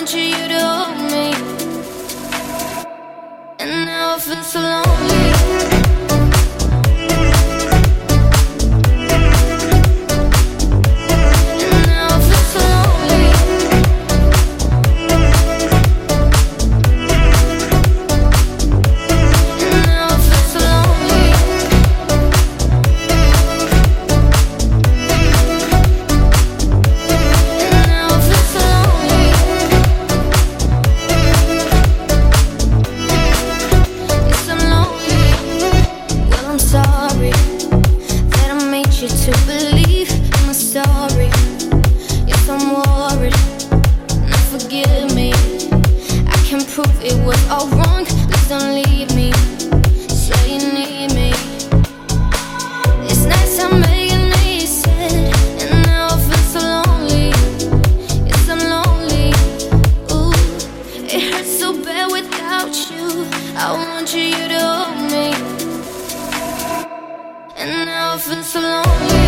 want you to hold me. And now I feel so lonely. prove it was all wrong. Please don't leave me. Say you need me. These nights I'm making me sad, and now I feel so lonely. Yes, I'm lonely. Ooh, it hurts so bad without you. I want you, you to hold me, and now I feel so lonely.